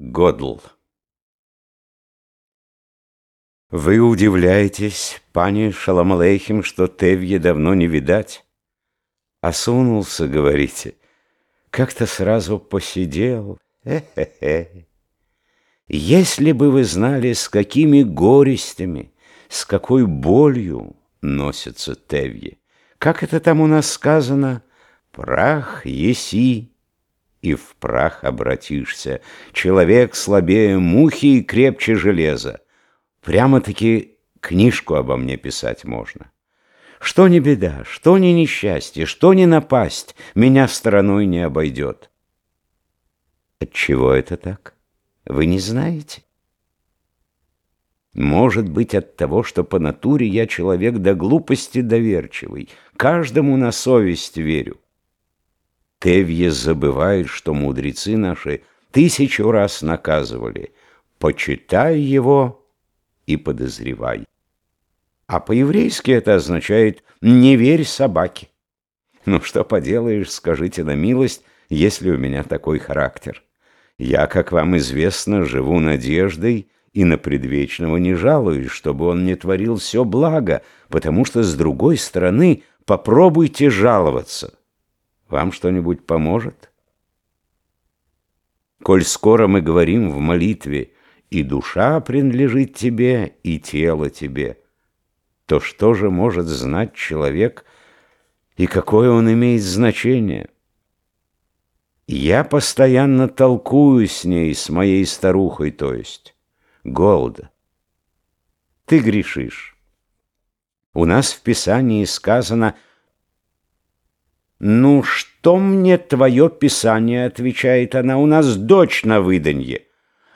Годл Вы удивляетесь, пани Шаламалейхим, что Тевье давно не видать? Осунулся, говорите, как-то сразу посидел. Хе-хе-хе. Если бы вы знали, с какими горестями, с какой болью носится Тевье. Как это там у нас сказано? Прах еси и в прах обратишься. Человек слабее мухи и крепче железа. Прямо-таки книжку обо мне писать можно. Что не беда, что не несчастье, что не напасть, меня стороной не обойдет. Отчего это так? Вы не знаете? Может быть, от того, что по натуре я человек до глупости доверчивый, каждому на совесть верю. Тевье забывает, что мудрецы наши тысячу раз наказывали «почитай его и подозревай». А по-еврейски это означает «не верь собаке». Ну что поделаешь, скажите на милость, если у меня такой характер. Я, как вам известно, живу надеждой и на предвечного не жалуюсь, чтобы он не творил все благо, потому что, с другой стороны, попробуйте жаловаться. Вам что-нибудь поможет? Коль скоро мы говорим в молитве «И душа принадлежит тебе, и тело тебе», то что же может знать человек, и какое он имеет значение? Я постоянно толкую с ней, с моей старухой, то есть, Голда. Ты грешишь. У нас в Писании сказано – «Ну, что мне твое писание?» — отвечает она. «У нас дочь на выданье,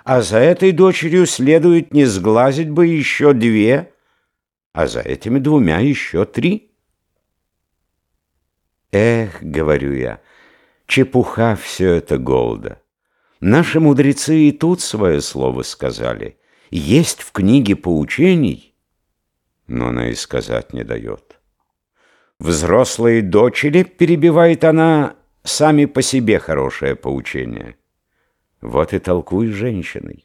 а за этой дочерью следует не сглазить бы еще две, а за этими двумя еще три». «Эх, — говорю я, — чепуха все это, Голда. Наши мудрецы и тут свое слово сказали. Есть в книге поучений, но она и сказать не дает». Взрослые дочери, перебивает она, сами по себе хорошее поучение. Вот и толкуй женщиной.